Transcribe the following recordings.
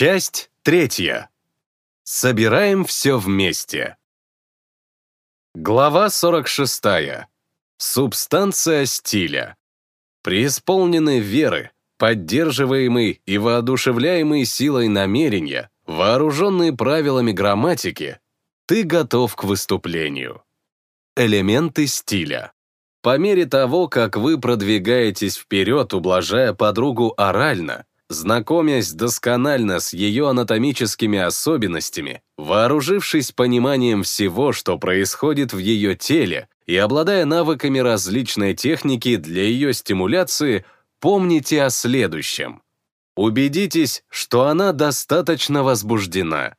Часть третья. Собираем все вместе. Глава 46. Субстанция стиля. Преисполненный веры, поддерживаемый и воодушевляемый силой намерения, вооруженный правилами грамматики, ты готов к выступлению. Элементы стиля. По мере того, как вы продвигаетесь вперед, ублажая подругу орально, знакомясь досконально с ее анатомическими особенностями, вооружившись пониманием всего, что происходит в ее теле, и обладая навыками различной техники для ее стимуляции, помните о следующем. Убедитесь, что она достаточно возбуждена.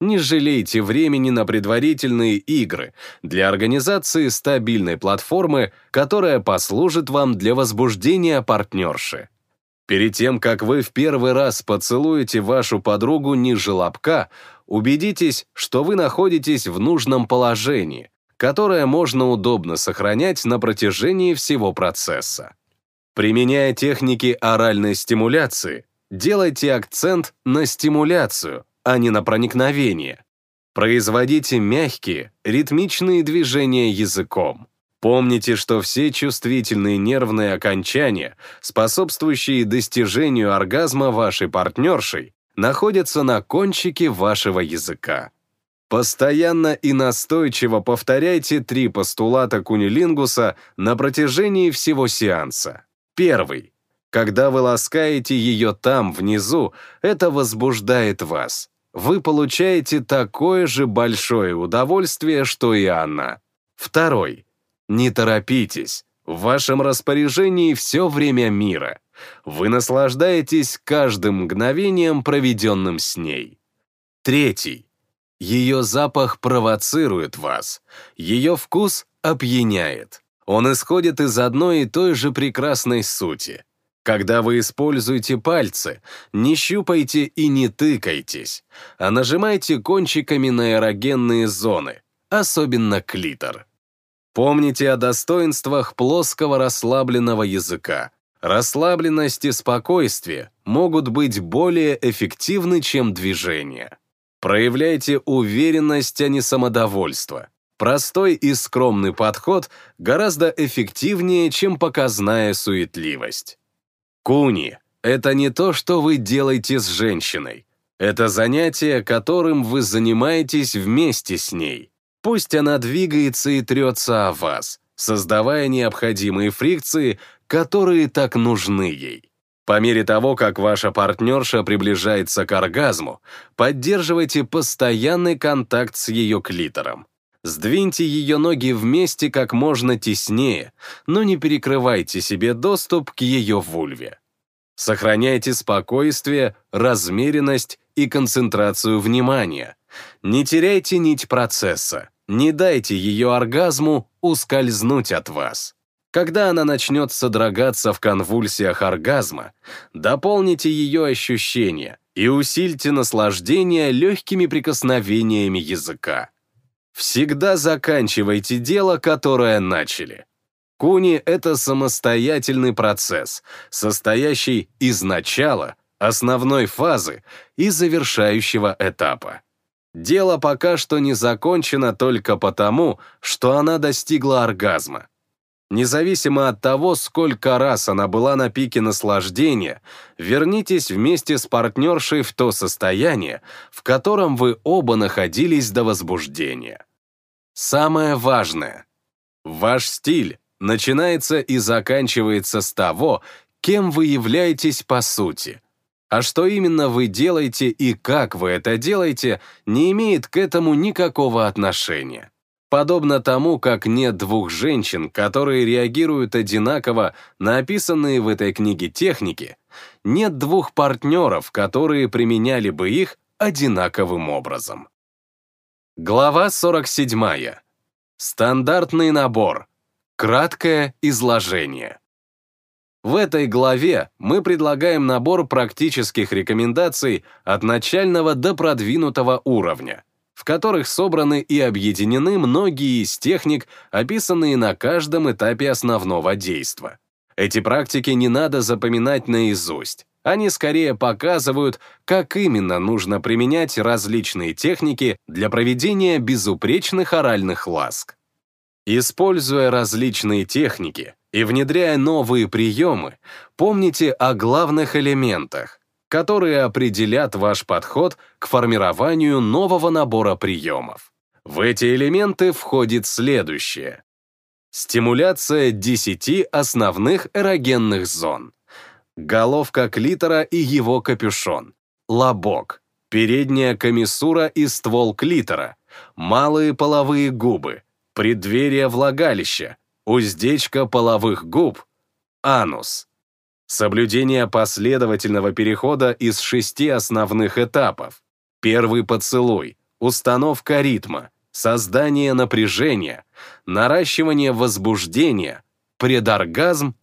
Не жалейте времени на предварительные игры для организации стабильной платформы, которая послужит вам для возбуждения партнерши. Перед тем, как вы в первый раз поцелуете вашу подругу ниже лобка, убедитесь, что вы находитесь в нужном положении, которое можно удобно сохранять на протяжении всего процесса. Применяя техники оральной стимуляции, делайте акцент на стимуляцию, а не на проникновение. Производите мягкие, ритмичные движения языком. Помните, что все чувствительные нервные окончания, способствующие достижению оргазма вашей партнершей, находятся на кончике вашего языка. Постоянно и настойчиво повторяйте три постулата кунилингуса на протяжении всего сеанса. Первый. Когда вы ласкаете ее там, внизу, это возбуждает вас вы получаете такое же большое удовольствие, что и она. Второй. Не торопитесь. В вашем распоряжении все время мира. Вы наслаждаетесь каждым мгновением, проведенным с ней. Третий. Ее запах провоцирует вас. Ее вкус опьяняет. Он исходит из одной и той же прекрасной сути — когда вы используете пальцы, не щупайте и не тыкайтесь, а нажимайте кончиками на эрогенные зоны, особенно клитор. Помните о достоинствах плоского расслабленного языка. Расслабленность и спокойствие могут быть более эффективны, чем движение. Проявляйте уверенность, а не самодовольство. Простой и скромный подход гораздо эффективнее, чем показная суетливость. Куни — это не то, что вы делаете с женщиной. Это занятие, которым вы занимаетесь вместе с ней. Пусть она двигается и трется о вас, создавая необходимые фрикции, которые так нужны ей. По мере того, как ваша партнерша приближается к оргазму, поддерживайте постоянный контакт с ее клитором. Сдвиньте ее ноги вместе как можно теснее, но не перекрывайте себе доступ к ее вульве. Сохраняйте спокойствие, размеренность и концентрацию внимания. Не теряйте нить процесса, не дайте ее оргазму ускользнуть от вас. Когда она начнет содрогаться в конвульсиях оргазма, дополните ее ощущения и усильте наслаждение легкими прикосновениями языка. Всегда заканчивайте дело, которое начали. Куни — это самостоятельный процесс, состоящий из начала, основной фазы и завершающего этапа. Дело пока что не закончено только потому, что она достигла оргазма. Независимо от того, сколько раз она была на пике наслаждения, вернитесь вместе с партнершей в то состояние, в котором вы оба находились до возбуждения. Самое важное — ваш стиль начинается и заканчивается с того, кем вы являетесь по сути. А что именно вы делаете и как вы это делаете, не имеет к этому никакого отношения. Подобно тому, как нет двух женщин, которые реагируют одинаково на описанные в этой книге техники, нет двух партнеров, которые применяли бы их одинаковым образом. Глава 47. Стандартный набор. Краткое изложение. В этой главе мы предлагаем набор практических рекомендаций от начального до продвинутого уровня, в которых собраны и объединены многие из техник, описанные на каждом этапе основного действа. Эти практики не надо запоминать наизусть. Они скорее показывают, как именно нужно применять различные техники для проведения безупречных оральных ласк. Используя различные техники и внедряя новые приемы, помните о главных элементах, которые определят ваш подход к формированию нового набора приемов. В эти элементы входит следующее. Стимуляция 10 основных эрогенных зон. Головка клитора и его капюшон. Лобок. Передняя комиссура и ствол клитора. Малые половые губы преддверие влагалища, уздечка половых губ, анус. Соблюдение последовательного перехода из шести основных этапов. Первый поцелуй, установка ритма, создание напряжения, наращивание возбуждения, предоргазм,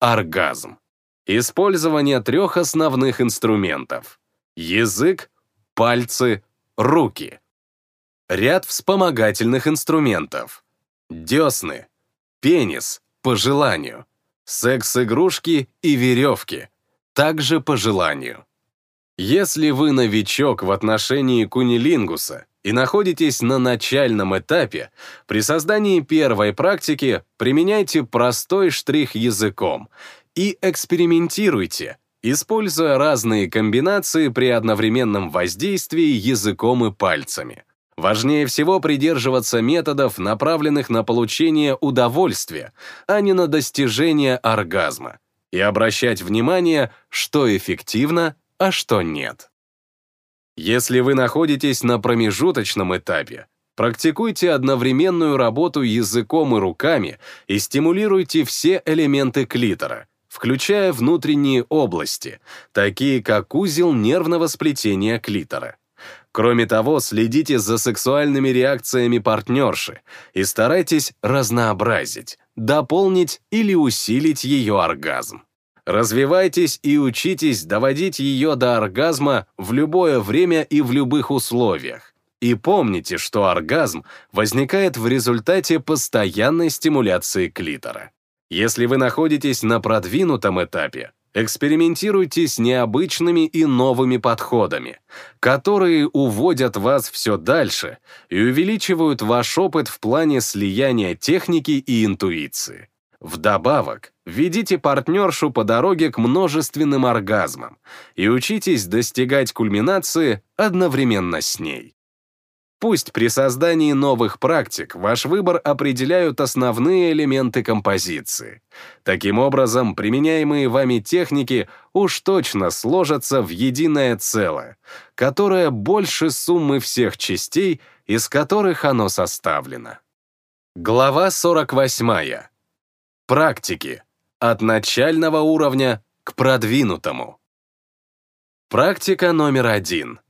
оргазм. Использование трех основных инструментов. Язык, пальцы, руки. Ряд вспомогательных инструментов. Десны, пенис, по желанию, секс-игрушки и веревки, также по желанию. Если вы новичок в отношении кунилингуса и находитесь на начальном этапе, при создании первой практики применяйте простой штрих языком и экспериментируйте, используя разные комбинации при одновременном воздействии языком и пальцами. Важнее всего придерживаться методов, направленных на получение удовольствия, а не на достижение оргазма, и обращать внимание, что эффективно, а что нет. Если вы находитесь на промежуточном этапе, практикуйте одновременную работу языком и руками и стимулируйте все элементы клитора, включая внутренние области, такие как узел нервного сплетения клитора. Кроме того, следите за сексуальными реакциями партнерши и старайтесь разнообразить, дополнить или усилить ее оргазм. Развивайтесь и учитесь доводить ее до оргазма в любое время и в любых условиях. И помните, что оргазм возникает в результате постоянной стимуляции клитора. Если вы находитесь на продвинутом этапе, Экспериментируйте с необычными и новыми подходами, которые уводят вас все дальше и увеличивают ваш опыт в плане слияния техники и интуиции. Вдобавок, ведите партнершу по дороге к множественным оргазмам и учитесь достигать кульминации одновременно с ней. Пусть при создании новых практик ваш выбор определяют основные элементы композиции. Таким образом, применяемые вами техники уж точно сложатся в единое целое, которое больше суммы всех частей, из которых оно составлено. Глава 48. Практики. От начального уровня к продвинутому. Практика номер один.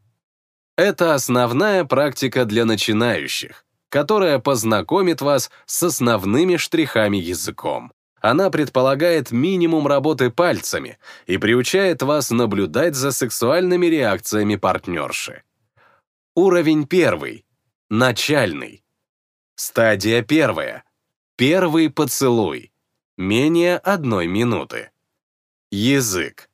Это основная практика для начинающих, которая познакомит вас с основными штрихами языком. Она предполагает минимум работы пальцами и приучает вас наблюдать за сексуальными реакциями партнерши. Уровень первый. Начальный. Стадия первая. Первый поцелуй. Менее одной минуты. Язык.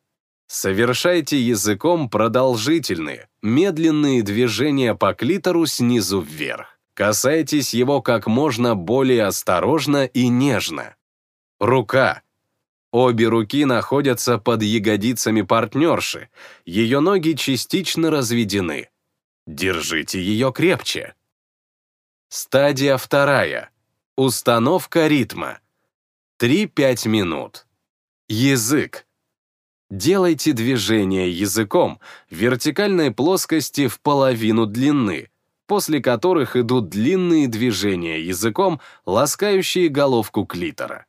Совершайте языком продолжительные, медленные движения по клитору снизу вверх. Касайтесь его как можно более осторожно и нежно. Рука. Обе руки находятся под ягодицами партнерши, ее ноги частично разведены. Держите ее крепче. Стадия вторая. Установка ритма. 3-5 минут. Язык. Делайте движение языком вертикальной плоскости в половину длины, после которых идут длинные движения языком, ласкающие головку клитора.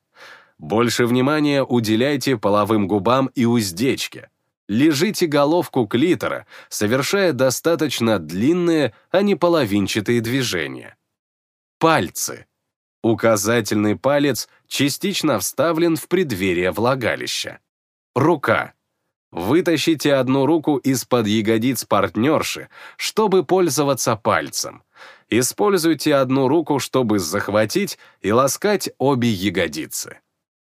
Больше внимания уделяйте половым губам и уздечке. Лежите головку клитора, совершая достаточно длинные, а не половинчатые движения. Пальцы. Указательный палец частично вставлен в преддверие влагалища. Рука. Вытащите одну руку из-под ягодиц партнерши, чтобы пользоваться пальцем. Используйте одну руку, чтобы захватить и ласкать обе ягодицы.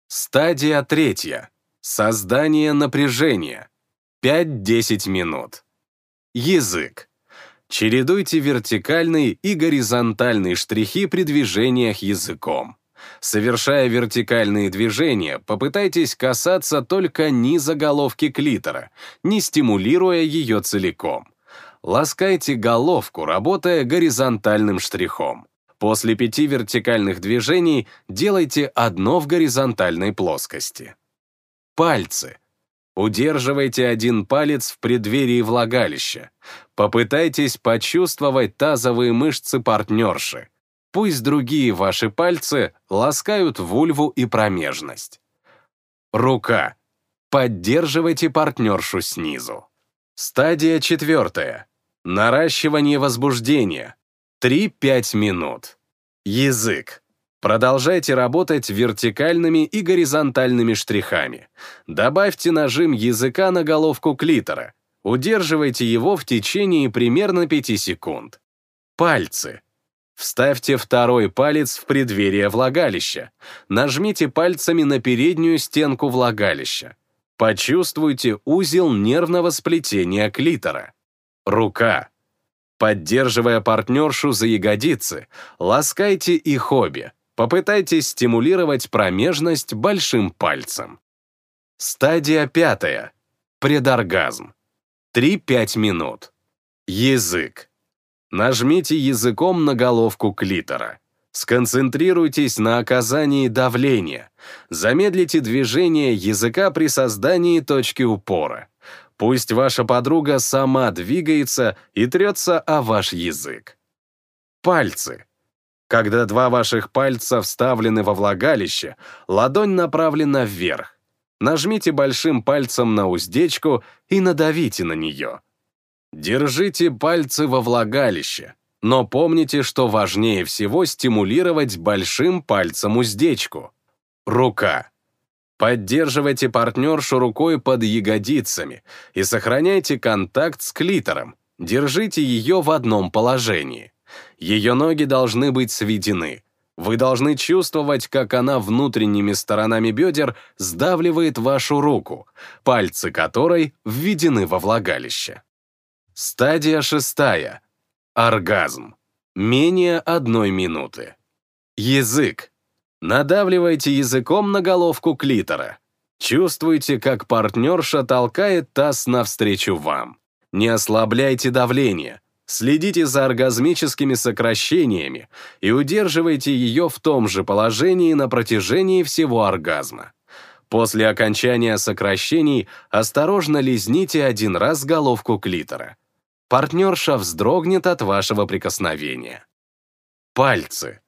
Стадия третья. Создание напряжения. 5-10 минут. Язык. Чередуйте вертикальные и горизонтальные штрихи при движениях языком. Совершая вертикальные движения, попытайтесь касаться только низа головки клитора, не стимулируя ее целиком. Ласкайте головку, работая горизонтальным штрихом. После пяти вертикальных движений делайте одно в горизонтальной плоскости. Пальцы. Удерживайте один палец в преддверии влагалища. Попытайтесь почувствовать тазовые мышцы партнерши. Пусть другие ваши пальцы ласкают вульву и промежность. Рука. Поддерживайте партнершу снизу. Стадия четвертая. Наращивание возбуждения. 3-5 минут. Язык. Продолжайте работать вертикальными и горизонтальными штрихами. Добавьте нажим языка на головку клитора. Удерживайте его в течение примерно 5 секунд. Пальцы. Вставьте второй палец в преддверие влагалища. Нажмите пальцами на переднюю стенку влагалища. Почувствуйте узел нервного сплетения клитора. Рука. Поддерживая партнершу за ягодицы, ласкайте их обе. Попытайтесь стимулировать промежность большим пальцем. Стадия пятая. Предоргазм. 3-5 минут. Язык. Нажмите языком на головку клитора. Сконцентрируйтесь на оказании давления. Замедлите движение языка при создании точки упора. Пусть ваша подруга сама двигается и трется о ваш язык. Пальцы. Когда два ваших пальца вставлены во влагалище, ладонь направлена вверх. Нажмите большим пальцем на уздечку и надавите на нее. Держите пальцы во влагалище, но помните, что важнее всего стимулировать большим пальцем уздечку. Рука. Поддерживайте партнершу рукой под ягодицами и сохраняйте контакт с клитором. Держите ее в одном положении. Ее ноги должны быть сведены. Вы должны чувствовать, как она внутренними сторонами бедер сдавливает вашу руку, пальцы которой введены во влагалище. Стадия шестая. Оргазм. Менее одной минуты. Язык. Надавливайте языком на головку клитора. Чувствуйте, как партнерша толкает таз навстречу вам. Не ослабляйте давление. Следите за оргазмическими сокращениями и удерживайте ее в том же положении на протяжении всего оргазма. После окончания сокращений осторожно лизните один раз головку клитора. Партнерша вздрогнет от вашего прикосновения. Пальцы.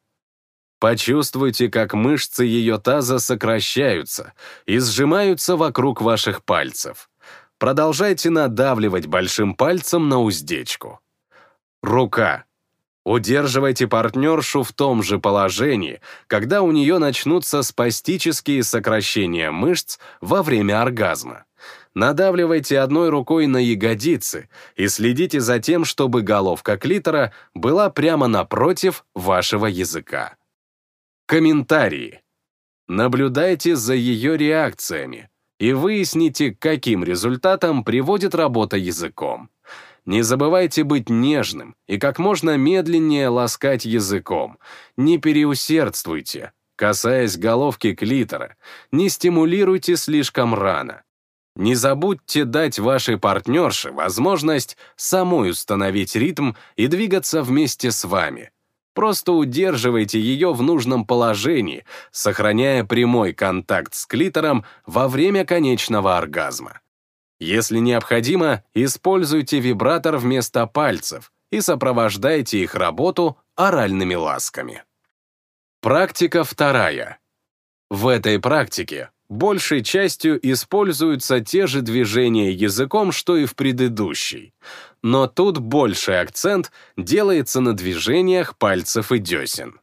Почувствуйте, как мышцы ее таза сокращаются и сжимаются вокруг ваших пальцев. Продолжайте надавливать большим пальцем на уздечку. Рука. Удерживайте партнершу в том же положении, когда у нее начнутся спастические сокращения мышц во время оргазма. Надавливайте одной рукой на ягодицы и следите за тем, чтобы головка клитора была прямо напротив вашего языка. Комментарии. Наблюдайте за ее реакциями и выясните, каким результатам приводит работа языком. Не забывайте быть нежным и как можно медленнее ласкать языком. Не переусердствуйте, касаясь головки клитора. Не стимулируйте слишком рано. Не забудьте дать вашей партнерше возможность самой установить ритм и двигаться вместе с вами – Просто удерживайте ее в нужном положении, сохраняя прямой контакт с клитором во время конечного оргазма. Если необходимо, используйте вибратор вместо пальцев и сопровождайте их работу оральными ласками. Практика вторая. В этой практике большей частью используются те же движения языком, что и в предыдущей, но тут больший акцент делается на движениях пальцев и десен.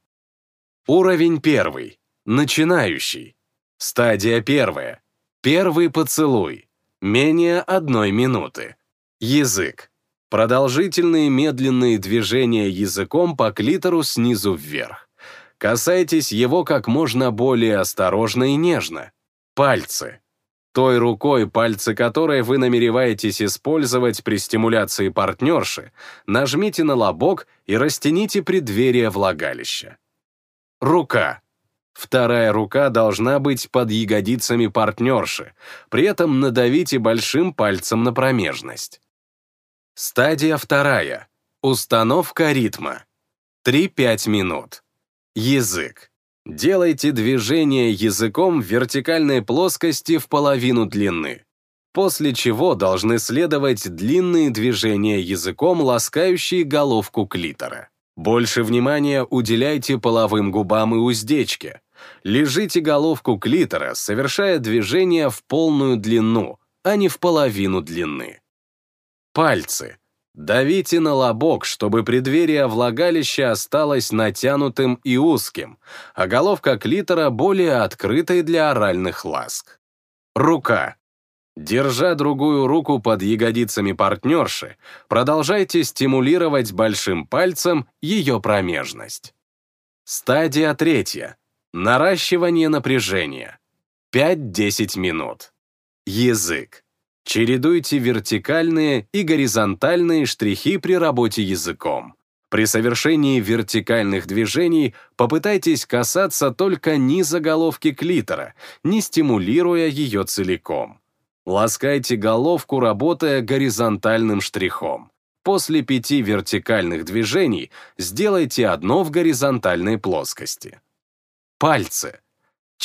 Уровень первый. Начинающий. Стадия первая. Первый поцелуй. Менее одной минуты. Язык. Продолжительные медленные движения языком по клитору снизу вверх. Касайтесь его как можно более осторожно и нежно. Пальцы. Той рукой, пальцы которой вы намереваетесь использовать при стимуляции партнерши, нажмите на лобок и растяните преддверие влагалища. Рука. Вторая рука должна быть под ягодицами партнерши, при этом надавите большим пальцем на промежность. Стадия вторая. Установка ритма. 3-5 минут. Язык. Делайте движение языком в вертикальной плоскости в половину длины, после чего должны следовать длинные движения языком, ласкающие головку клитора. Больше внимания уделяйте половым губам и уздечке. Лежите головку клитора, совершая движение в полную длину, а не в половину длины. Пальцы. Давите на лобок, чтобы преддверие влагалища осталось натянутым и узким, а головка клитора более открытой для оральных ласк. Рука. Держа другую руку под ягодицами партнерши, продолжайте стимулировать большим пальцем ее промежность. Стадия третья. Наращивание напряжения. 5-10 минут. Язык. Чередуйте вертикальные и горизонтальные штрихи при работе языком. При совершении вертикальных движений попытайтесь касаться только низа головки клитора, не стимулируя ее целиком. Ласкайте головку, работая горизонтальным штрихом. После пяти вертикальных движений сделайте одно в горизонтальной плоскости. Пальцы.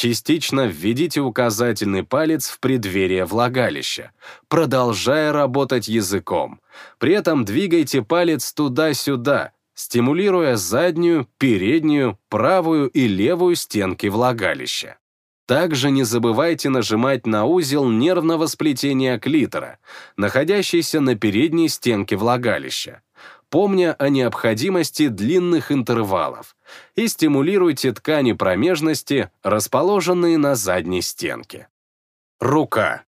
Частично введите указательный палец в преддверие влагалища, продолжая работать языком. При этом двигайте палец туда-сюда, стимулируя заднюю, переднюю, правую и левую стенки влагалища. Также не забывайте нажимать на узел нервного сплетения клитора, находящийся на передней стенке влагалища, помня о необходимости длинных интервалов, и стимулируйте ткани промежности, расположенные на задней стенке. Рука.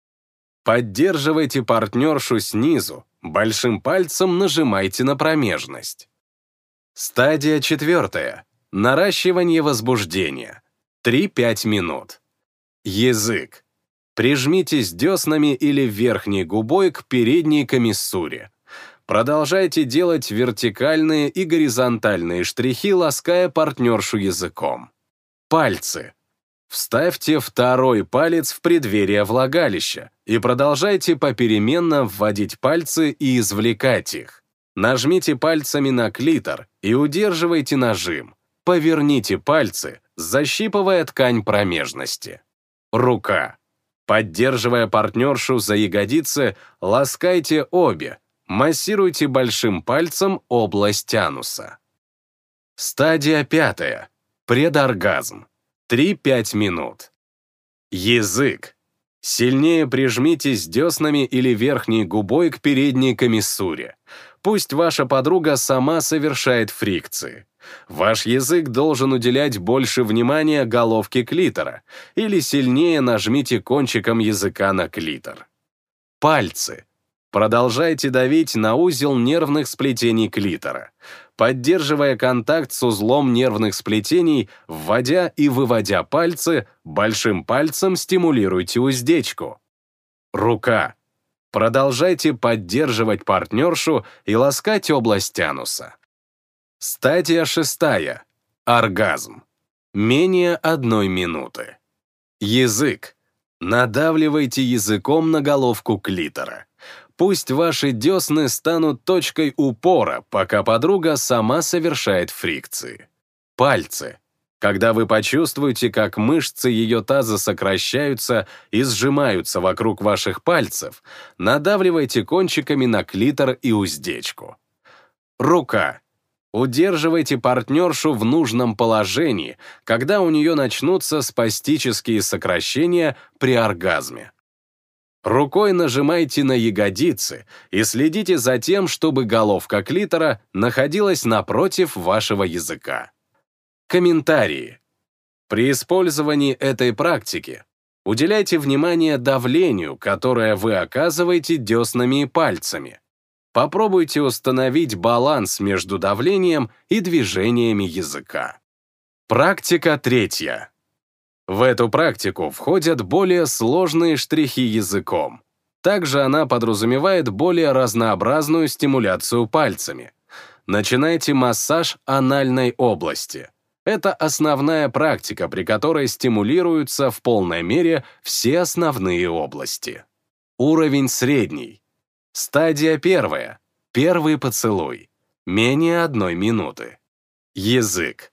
Поддерживайте партнершу снизу, большим пальцем нажимайте на промежность. Стадия четвертая. Наращивание возбуждения. 3-5 минут. Язык. Прижмитесь деснами или верхней губой к передней комиссуре. Продолжайте делать вертикальные и горизонтальные штрихи, лаская партнершу языком. Пальцы. Вставьте второй палец в преддверие влагалища и продолжайте попеременно вводить пальцы и извлекать их. Нажмите пальцами на клитор и удерживайте нажим. Поверните пальцы, защипывая ткань промежности. Рука. Поддерживая партнершу за ягодицы, ласкайте обе, массируйте большим пальцем область ануса. Стадия пятая. Предоргазм. 3-5 минут. Язык. Сильнее прижмитесь деснами или верхней губой к передней комиссуре. Пусть ваша подруга сама совершает фрикции. Ваш язык должен уделять больше внимания головке клитора или сильнее нажмите кончиком языка на клитор. Пальцы. Продолжайте давить на узел нервных сплетений клитора, поддерживая контакт с узлом нервных сплетений, вводя и выводя пальцы, большим пальцем стимулируйте уздечку. Рука. Продолжайте поддерживать партнершу и ласкать область ануса. Стадия шестая. Оргазм. Менее одной минуты. Язык. Надавливайте языком на головку клитора. Пусть ваши десны станут точкой упора, пока подруга сама совершает фрикции. Пальцы. Когда вы почувствуете, как мышцы ее таза сокращаются и сжимаются вокруг ваших пальцев, надавливайте кончиками на клитор и уздечку. Рука. Удерживайте партнершу в нужном положении, когда у нее начнутся спастические сокращения при оргазме. Рукой нажимайте на ягодицы и следите за тем, чтобы головка клитора находилась напротив вашего языка. Комментарии. При использовании этой практики уделяйте внимание давлению, которое вы оказываете деснами и пальцами. Попробуйте установить баланс между давлением и движениями языка. Практика третья. В эту практику входят более сложные штрихи языком. Также она подразумевает более разнообразную стимуляцию пальцами. Начинайте массаж анальной области. Это основная практика, при которой стимулируются в полной мере все основные области. Уровень средний. Стадия первая. Первый поцелуй. Менее одной минуты. Язык.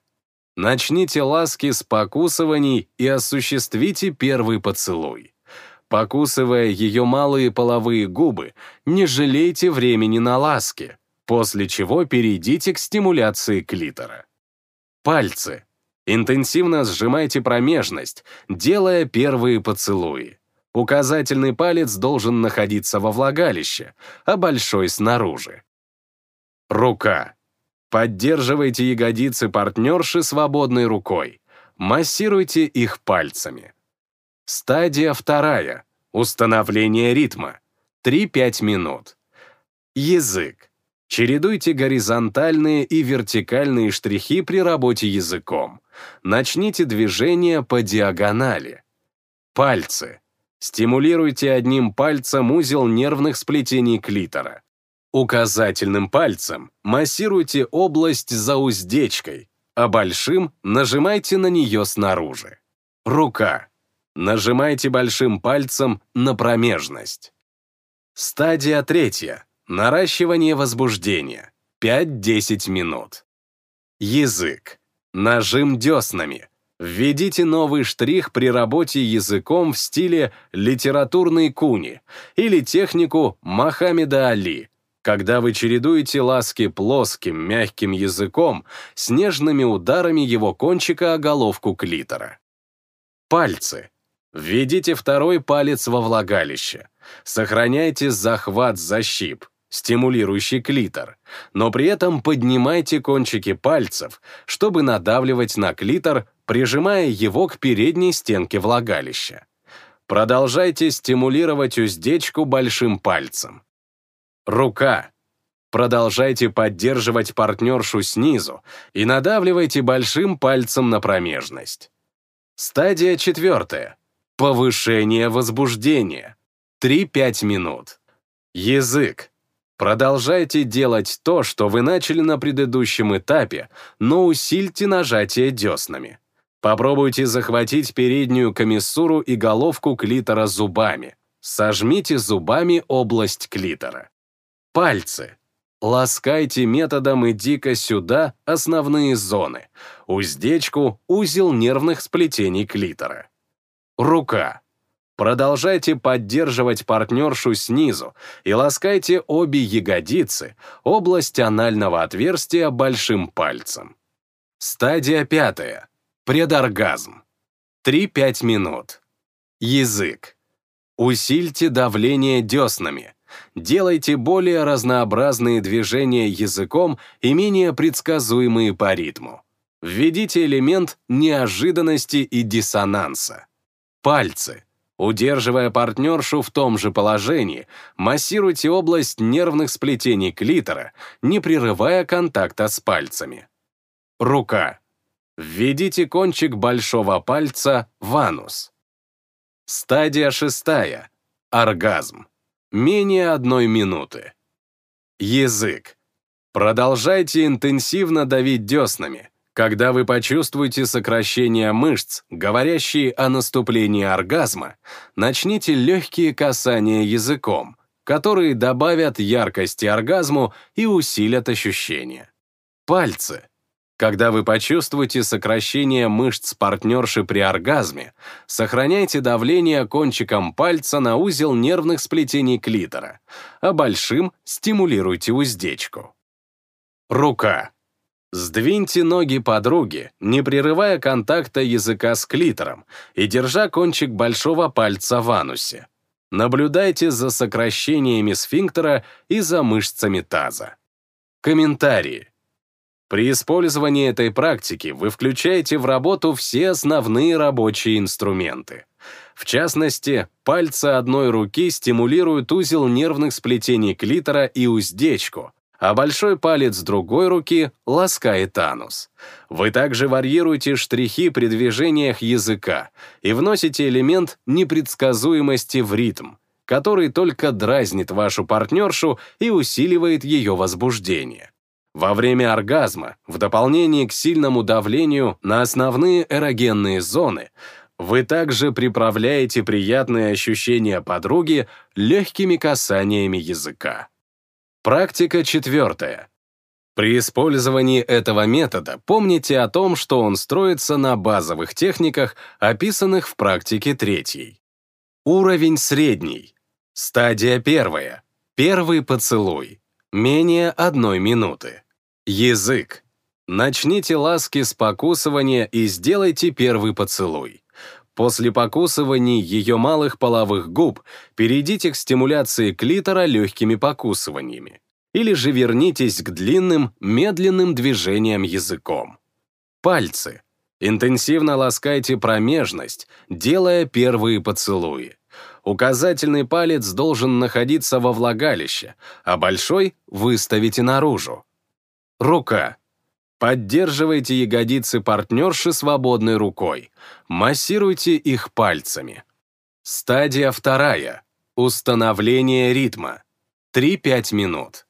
Начните ласки с покусываний и осуществите первый поцелуй. Покусывая ее малые половые губы, не жалейте времени на ласки, после чего перейдите к стимуляции клитора. Пальцы. Интенсивно сжимайте промежность, делая первые поцелуи. Указательный палец должен находиться во влагалище, а большой снаружи. Рука. Поддерживайте ягодицы партнерши свободной рукой. Массируйте их пальцами. Стадия вторая. Установление ритма. 3-5 минут. Язык. Чередуйте горизонтальные и вертикальные штрихи при работе языком. Начните движение по диагонали. Пальцы. Стимулируйте одним пальцем узел нервных сплетений клитора. Указательным пальцем массируйте область за уздечкой, а большим нажимайте на нее снаружи. Рука. Нажимайте большим пальцем на промежность. Стадия третья. Наращивание возбуждения. 5-10 минут. Язык. Нажим деснами. Введите новый штрих при работе языком в стиле литературный куни или технику Мохаммеда Али, когда вы чередуете ласки плоским, мягким языком с нежными ударами его кончика о головку клитора. Пальцы. Введите второй палец во влагалище. Сохраняйте захват за щип, стимулирующий клитор, но при этом поднимайте кончики пальцев, чтобы надавливать на клитор, прижимая его к передней стенке влагалища. Продолжайте стимулировать уздечку большим пальцем. Рука. Продолжайте поддерживать партнершу снизу и надавливайте большим пальцем на промежность. Стадия четвертая. Повышение возбуждения. 3-5 минут. Язык. Продолжайте делать то, что вы начали на предыдущем этапе, но усильте нажатие деснами. Попробуйте захватить переднюю комиссуру и головку клитора зубами. Сожмите зубами область клитора. Пальцы. Ласкайте методом «иди-ка сюда» основные зоны. Уздечку, узел нервных сплетений клитора. Рука. Продолжайте поддерживать партнершу снизу и ласкайте обе ягодицы, область анального отверстия большим пальцем. Стадия пятая. Предоргазм. 3-5 минут. Язык. Усильте давление деснами. Делайте более разнообразные движения языком и менее предсказуемые по ритму. Введите элемент неожиданности и диссонанса. Пальцы. Удерживая партнершу в том же положении, массируйте область нервных сплетений клитора, не прерывая контакта с пальцами. Рука. Введите кончик большого пальца в анус. Стадия шестая. Оргазм. Менее одной минуты. Язык. Продолжайте интенсивно давить деснами. Когда вы почувствуете сокращение мышц, говорящие о наступлении оргазма, начните легкие касания языком, которые добавят яркости оргазму и усилят ощущения. Пальцы. Когда вы почувствуете сокращение мышц партнерши при оргазме, сохраняйте давление кончиком пальца на узел нервных сплетений клитора, а большим стимулируйте уздечку. Рука. Сдвиньте ноги подруги, не прерывая контакта языка с клитором и держа кончик большого пальца в анусе. Наблюдайте за сокращениями сфинктера и за мышцами таза. Комментарии. При использовании этой практики вы включаете в работу все основные рабочие инструменты. В частности, пальцы одной руки стимулируют узел нервных сплетений клитора и уздечку, а большой палец другой руки ласкает анус. Вы также варьируете штрихи при движениях языка и вносите элемент непредсказуемости в ритм, который только дразнит вашу партнершу и усиливает ее возбуждение. Во время оргазма, в дополнение к сильному давлению на основные эрогенные зоны, вы также приправляете приятные ощущения подруги легкими касаниями языка. Практика четвертая. При использовании этого метода помните о том, что он строится на базовых техниках, описанных в практике третьей. Уровень средний. Стадия первая. Первый поцелуй. Менее одной минуты. Язык. Начните ласки с покусывания и сделайте первый поцелуй. После покусываний ее малых половых губ перейдите к стимуляции клитора легкими покусываниями. Или же вернитесь к длинным, медленным движениям языком. Пальцы. Интенсивно ласкайте промежность, делая первые поцелуи. Указательный палец должен находиться во влагалище, а большой выставите наружу. Рука. Поддерживайте ягодицы партнерши свободной рукой. Массируйте их пальцами. Стадия вторая. Установление ритма. 3-5 минут.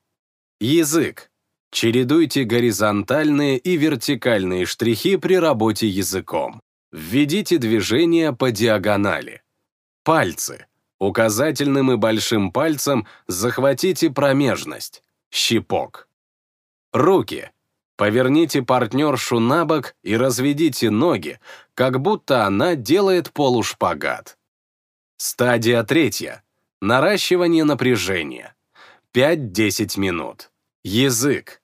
Язык. Чередуйте горизонтальные и вертикальные штрихи при работе языком. Введите движение по диагонали. Пальцы. Указательным и большим пальцем захватите промежность. Щипок. Руки. Поверните партнершу на бок и разведите ноги, как будто она делает полушпагат. Стадия третья. Наращивание напряжения. 5-10 минут. Язык.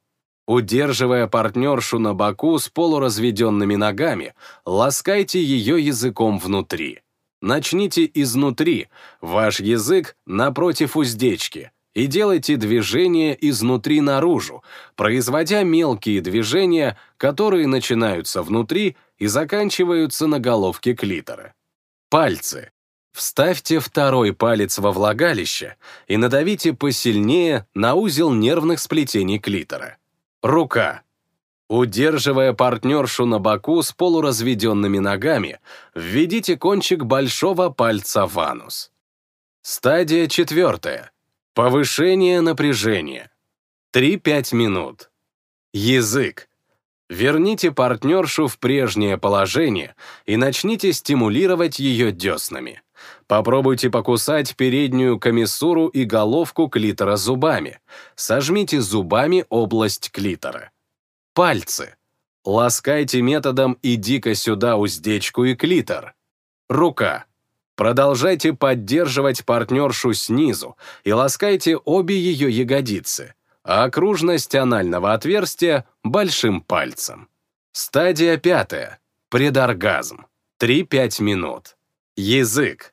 Удерживая партнершу на боку с полуразведенными ногами, ласкайте ее языком внутри. Начните изнутри, ваш язык напротив уздечки, и делайте движения изнутри наружу, производя мелкие движения, которые начинаются внутри и заканчиваются на головке клитора. Пальцы. Вставьте второй палец во влагалище и надавите посильнее на узел нервных сплетений клитора. Рука. Удерживая партнершу на боку с полуразведенными ногами, введите кончик большого пальца в анус. Стадия четвертая. Повышение напряжения. 3-5 минут. Язык. Верните партнершу в прежнее положение и начните стимулировать ее деснами. Попробуйте покусать переднюю комиссуру и головку клитора зубами. Сожмите зубами область клитора. Пальцы. Ласкайте методом «иди-ка сюда уздечку и клитор». Рука. Продолжайте поддерживать партнершу снизу и ласкайте обе ее ягодицы, а окружность анального отверстия большим пальцем. Стадия пятая. Предоргазм. 3-5 минут. Язык.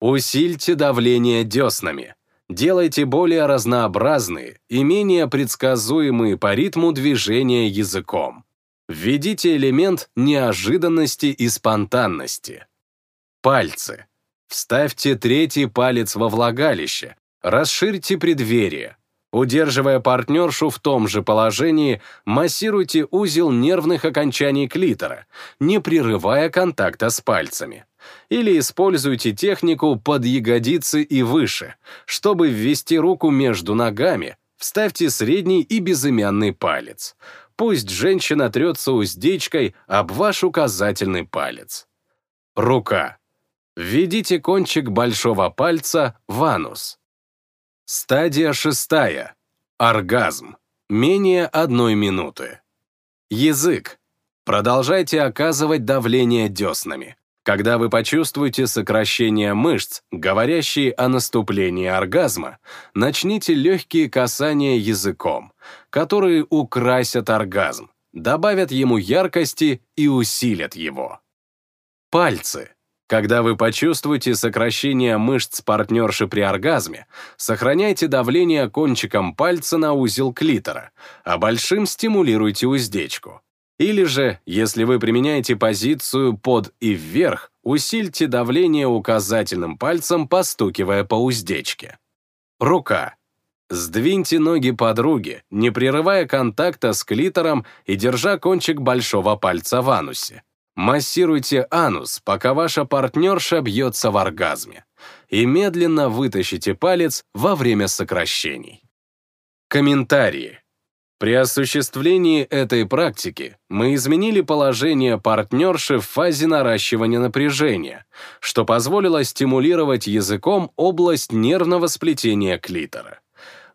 Усильте давление деснами. Делайте более разнообразные и менее предсказуемые по ритму движения языком. Введите элемент неожиданности и спонтанности. Пальцы. Вставьте третий палец во влагалище, расширьте преддверие. Удерживая партнершу в том же положении, массируйте узел нервных окончаний клитора, не прерывая контакта с пальцами. Или используйте технику под ягодицы и выше. Чтобы ввести руку между ногами, вставьте средний и безымянный палец. Пусть женщина трется уздечкой об ваш указательный палец. Рука. Введите кончик большого пальца в анус. Стадия шестая. Оргазм. Менее одной минуты. Язык. Продолжайте оказывать давление деснами. Когда вы почувствуете сокращение мышц, говорящие о наступлении оргазма, начните легкие касания языком, которые украсят оргазм, добавят ему яркости и усилят его. Пальцы. Когда вы почувствуете сокращение мышц партнерши при оргазме, сохраняйте давление кончиком пальца на узел клитора, а большим стимулируйте уздечку. Или же, если вы применяете позицию под и вверх, усильте давление указательным пальцем, постукивая по уздечке. Рука. Сдвиньте ноги подруги, не прерывая контакта с клитором и держа кончик большого пальца в анусе. Массируйте анус, пока ваша партнерша бьется в оргазме. И медленно вытащите палец во время сокращений. Комментарии. При осуществлении этой практики мы изменили положение партнерши в фазе наращивания напряжения, что позволило стимулировать языком область нервного сплетения клитора.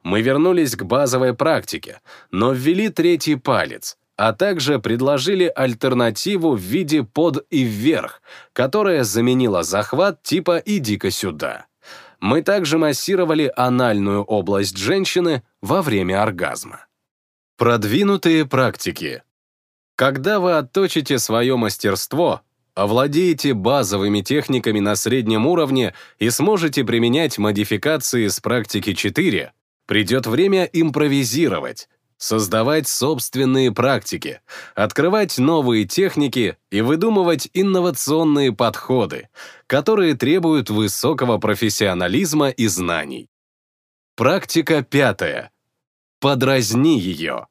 Мы вернулись к базовой практике, но ввели третий палец, а также предложили альтернативу в виде под и вверх, которая заменила захват типа «иди-ка сюда». Мы также массировали анальную область женщины во время оргазма. Продвинутые практики. Когда вы отточите свое мастерство, овладеете базовыми техниками на среднем уровне и сможете применять модификации с практики 4, придет время импровизировать, создавать собственные практики, открывать новые техники и выдумывать инновационные подходы, которые требуют высокого профессионализма и знаний. Практика пятая. Подразни ее.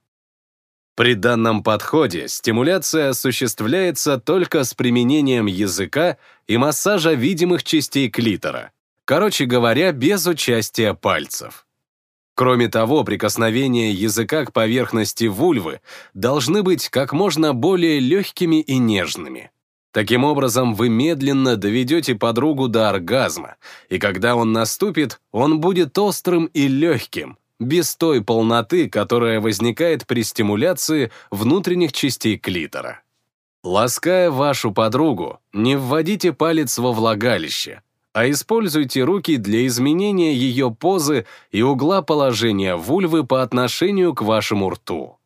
При данном подходе стимуляция осуществляется только с применением языка и массажа видимых частей клитора, короче говоря, без участия пальцев. Кроме того, прикосновения языка к поверхности вульвы должны быть как можно более легкими и нежными. Таким образом, вы медленно доведете подругу до оргазма, и когда он наступит, он будет острым и легким, без той полноты, которая возникает при стимуляции внутренних частей клитора. Лаская вашу подругу, не вводите палец во влагалище, а используйте руки для изменения ее позы и угла положения вульвы по отношению к вашему рту.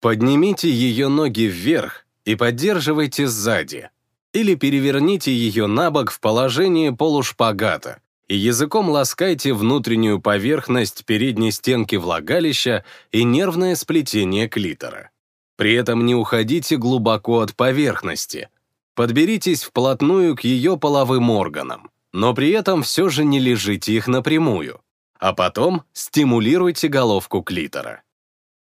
Поднимите ее ноги вверх и поддерживайте сзади, или переверните ее на бок в положении полушпагата, и языком ласкайте внутреннюю поверхность передней стенки влагалища и нервное сплетение клитора. При этом не уходите глубоко от поверхности. Подберитесь вплотную к ее половым органам, но при этом все же не лежите их напрямую. А потом стимулируйте головку клитора.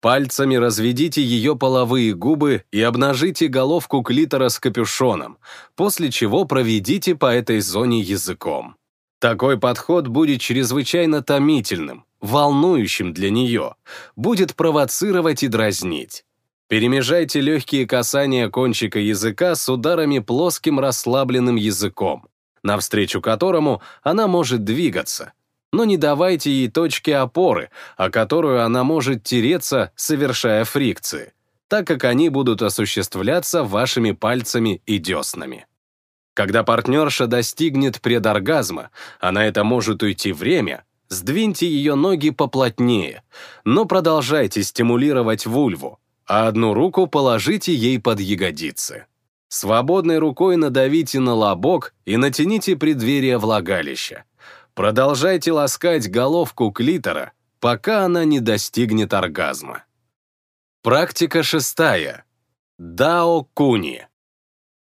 Пальцами разведите ее половые губы и обнажите головку клитора с капюшоном, после чего проведите по этой зоне языком. Такой подход будет чрезвычайно томительным, волнующим для нее, будет провоцировать и дразнить. Перемежайте легкие касания кончика языка с ударами плоским расслабленным языком, навстречу которому она может двигаться, но не давайте ей точки опоры, о которую она может тереться, совершая фрикции, так как они будут осуществляться вашими пальцами и деснами. Когда партнерша достигнет предоргазма, а на это может уйти время, сдвиньте ее ноги поплотнее, но продолжайте стимулировать вульву, а одну руку положите ей под ягодицы. Свободной рукой надавите на лобок и натяните преддверие влагалища. Продолжайте ласкать головку клитора, пока она не достигнет оргазма. Практика шестая. Дао-куни.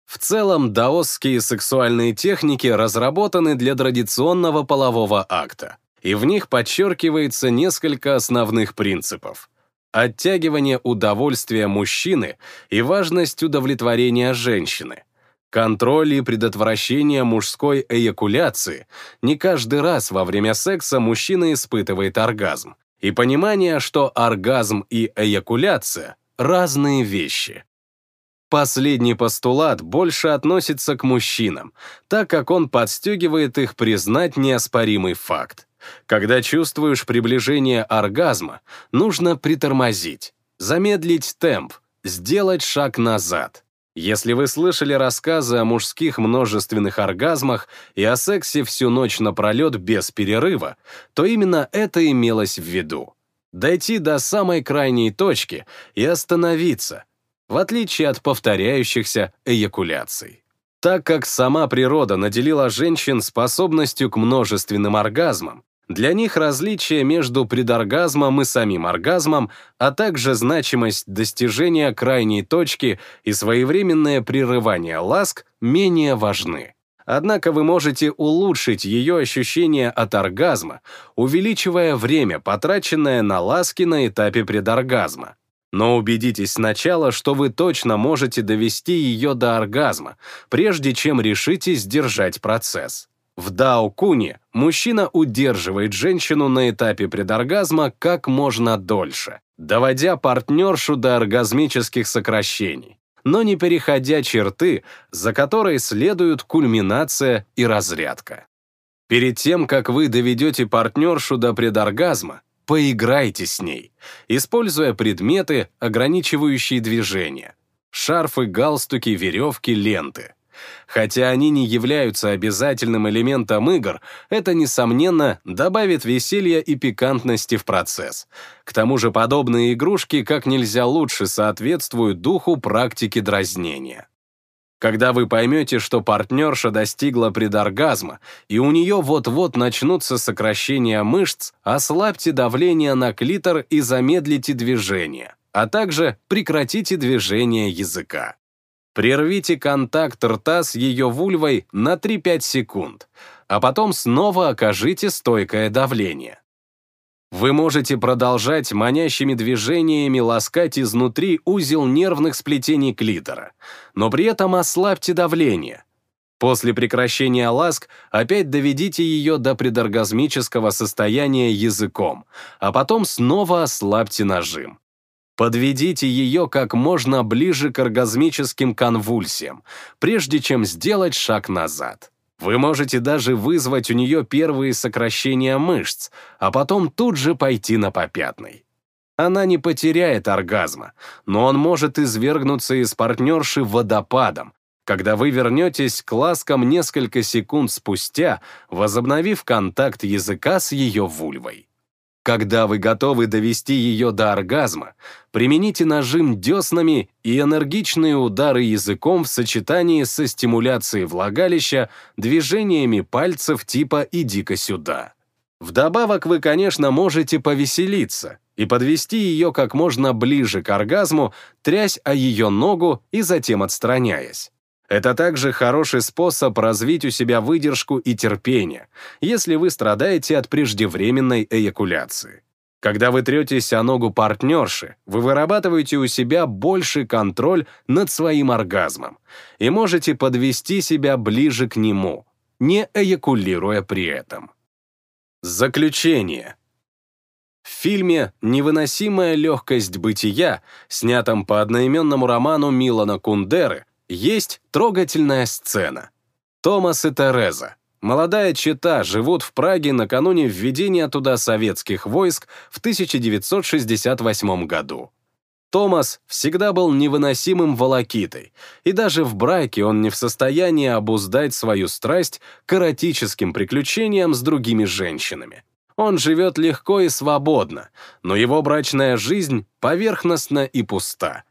В целом, даосские сексуальные техники разработаны для традиционного полового акта, и в них подчеркивается несколько основных принципов. Оттягивание удовольствия мужчины и важность удовлетворения женщины. Контроль и предотвращение мужской эякуляции. Не каждый раз во время секса мужчина испытывает оргазм. И понимание, что оргазм и эякуляция — разные вещи. Последний постулат больше относится к мужчинам, так как он подстегивает их признать неоспоримый факт. Когда чувствуешь приближение оргазма, нужно притормозить, замедлить темп, сделать шаг назад. Если вы слышали рассказы о мужских множественных оргазмах и о сексе всю ночь напролет без перерыва, то именно это имелось в виду. Дойти до самой крайней точки и остановиться, в отличие от повторяющихся эякуляций. Так как сама природа наделила женщин способностью к множественным оргазмам, для них различие между предоргазмом и самим оргазмом, а также значимость достижения крайней точки и своевременное прерывание ласк менее важны. Однако вы можете улучшить ее ощущение от оргазма, увеличивая время, потраченное на ласки на этапе предоргазма. Но убедитесь сначала, что вы точно можете довести ее до оргазма, прежде чем решите сдержать процесс. В Дао-куне мужчина удерживает женщину на этапе предоргазма как можно дольше, доводя партнершу до оргазмических сокращений, но не переходя черты, за которой следует кульминация и разрядка. Перед тем, как вы доведете партнершу до предоргазма, поиграйте с ней, используя предметы, ограничивающие движение. Шарфы, галстуки, веревки, ленты. Хотя они не являются обязательным элементом игр, это, несомненно, добавит веселья и пикантности в процесс. К тому же подобные игрушки как нельзя лучше соответствуют духу практики дразнения. Когда вы поймете, что партнерша достигла предоргазма, и у нее вот-вот начнутся сокращения мышц, ослабьте давление на клитор и замедлите движение, а также прекратите движение языка. Прервите контакт рта с ее вульвой на 3-5 секунд, а потом снова окажите стойкое давление. Вы можете продолжать манящими движениями ласкать изнутри узел нервных сплетений клитора, но при этом ослабьте давление. После прекращения ласк опять доведите ее до предоргазмического состояния языком, а потом снова ослабьте нажим. Подведите ее как можно ближе к оргазмическим конвульсиям, прежде чем сделать шаг назад. Вы можете даже вызвать у нее первые сокращения мышц, а потом тут же пойти на попятный. Она не потеряет оргазма, но он может извергнуться из партнерши водопадом, когда вы вернетесь к ласкам несколько секунд спустя, возобновив контакт языка с ее вульвой. Когда вы готовы довести ее до оргазма, примените нажим деснами и энергичные удары языком в сочетании со стимуляцией влагалища движениями пальцев типа «иди-ка сюда». Вдобавок вы, конечно, можете повеселиться и подвести ее как можно ближе к оргазму, трясь о ее ногу и затем отстраняясь. Это также хороший способ развить у себя выдержку и терпение, если вы страдаете от преждевременной эякуляции. Когда вы третесь о ногу партнерши, вы вырабатываете у себя больший контроль над своим оргазмом и можете подвести себя ближе к нему, не эякулируя при этом. Заключение. В фильме «Невыносимая легкость бытия», снятом по одноименному роману Милана Кундеры, есть трогательная сцена. Томас и Тереза. Молодая чета живут в Праге накануне введения туда советских войск в 1968 году. Томас всегда был невыносимым волокитой, и даже в браке он не в состоянии обуздать свою страсть к эротическим приключениям с другими женщинами. Он живет легко и свободно, но его брачная жизнь поверхностна и пуста.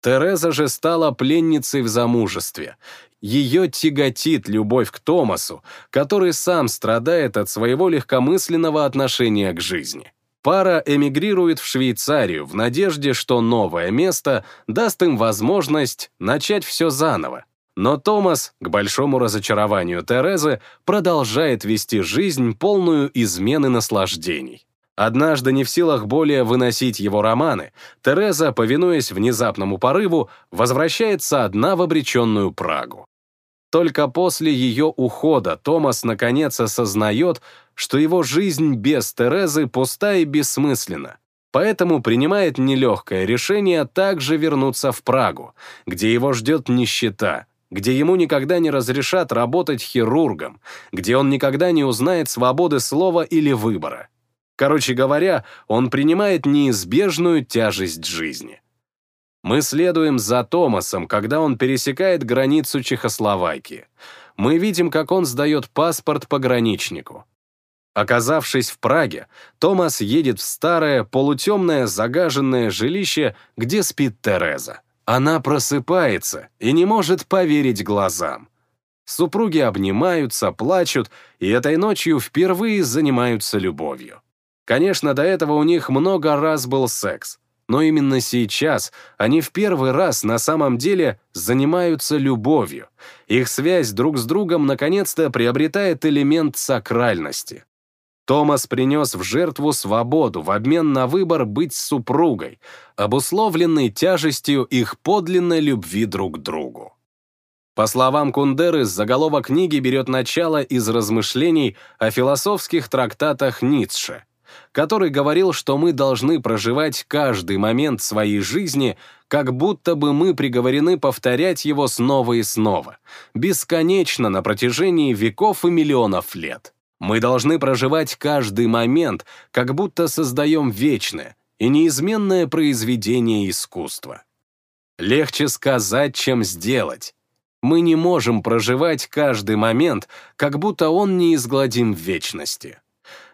Тереза же стала пленницей в замужестве. Ее тяготит любовь к Томасу, который сам страдает от своего легкомысленного отношения к жизни. Пара эмигрирует в Швейцарию в надежде, что новое место даст им возможность начать все заново. Но Томас, к большому разочарованию Терезы, продолжает вести жизнь, полную измены наслаждений. Однажды не в силах более выносить его романы, Тереза, повинуясь внезапному порыву, возвращается одна в обреченную Прагу. Только после ее ухода Томас наконец осознает, что его жизнь без Терезы пуста и бессмысленна, поэтому принимает нелегкое решение также вернуться в Прагу, где его ждет нищета, где ему никогда не разрешат работать хирургом, где он никогда не узнает свободы слова или выбора. Короче говоря, он принимает неизбежную тяжесть жизни. Мы следуем за Томасом, когда он пересекает границу Чехословакии. Мы видим, как он сдает паспорт пограничнику. Оказавшись в Праге, Томас едет в старое, полутемное, загаженное жилище, где спит Тереза. Она просыпается и не может поверить глазам. Супруги обнимаются, плачут и этой ночью впервые занимаются любовью. Конечно, до этого у них много раз был секс, но именно сейчас они в первый раз на самом деле занимаются любовью. Их связь друг с другом наконец-то приобретает элемент сакральности. Томас принес в жертву свободу в обмен на выбор быть супругой, обусловленной тяжестью их подлинной любви друг к другу. По словам Кундеры, заголовок книги берет начало из размышлений о философских трактатах Ницше, который говорил, что мы должны проживать каждый момент своей жизни, как будто бы мы приговорены повторять его снова и снова, бесконечно на протяжении веков и миллионов лет. Мы должны проживать каждый момент, как будто создаем вечное и неизменное произведение искусства. Легче сказать, чем сделать. Мы не можем проживать каждый момент, как будто он неизгладим в вечности.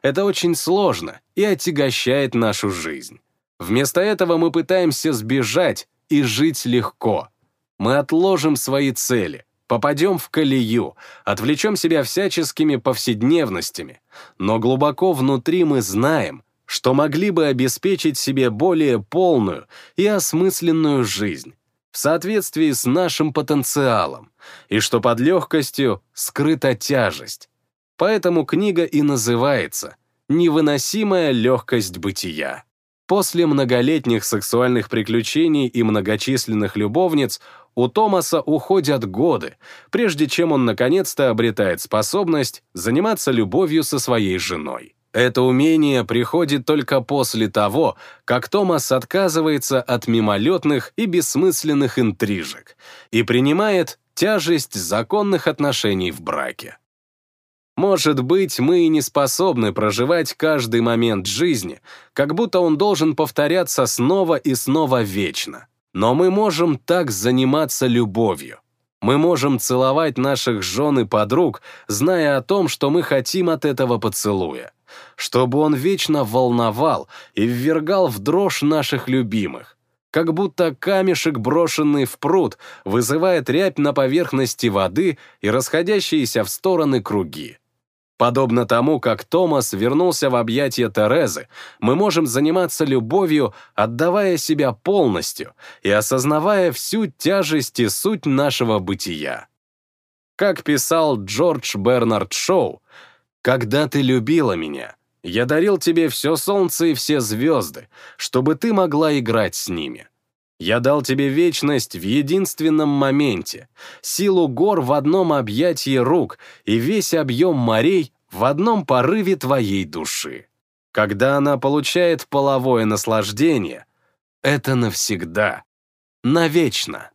Это очень сложно и отягощает нашу жизнь. Вместо этого мы пытаемся сбежать и жить легко. Мы отложим свои цели, попадем в колею, отвлечем себя всяческими повседневностями, но глубоко внутри мы знаем, что могли бы обеспечить себе более полную и осмысленную жизнь, в соответствии с нашим потенциалом, и что под легкостью скрыта тяжесть. Поэтому книга и называется «Невыносимая легкость бытия». После многолетних сексуальных приключений и многочисленных любовниц у Томаса уходят годы, прежде чем он наконец-то обретает способность заниматься любовью со своей женой. Это умение приходит только после того, как Томас отказывается от мимолетных и бессмысленных интрижек и принимает тяжесть законных отношений в браке. Может быть, мы и не способны проживать каждый момент жизни, как будто он должен повторяться снова и снова вечно. Но мы можем так заниматься любовью. Мы можем целовать наших жен и подруг, зная о том, что мы хотим от этого поцелуя чтобы он вечно волновал и ввергал в дрожь наших любимых, как будто камешек, брошенный в пруд, вызывает рябь на поверхности воды и расходящиеся в стороны круги. Подобно тому, как Томас вернулся в объятия Терезы, мы можем заниматься любовью, отдавая себя полностью и осознавая всю тяжесть и суть нашего бытия. Как писал Джордж Бернард Шоу, когда ты любила меня, я дарил тебе все солнце и все звезды, чтобы ты могла играть с ними. Я дал тебе вечность в единственном моменте, силу гор в одном объятии рук и весь объем морей в одном порыве твоей души. Когда она получает половое наслаждение, это навсегда, навечно.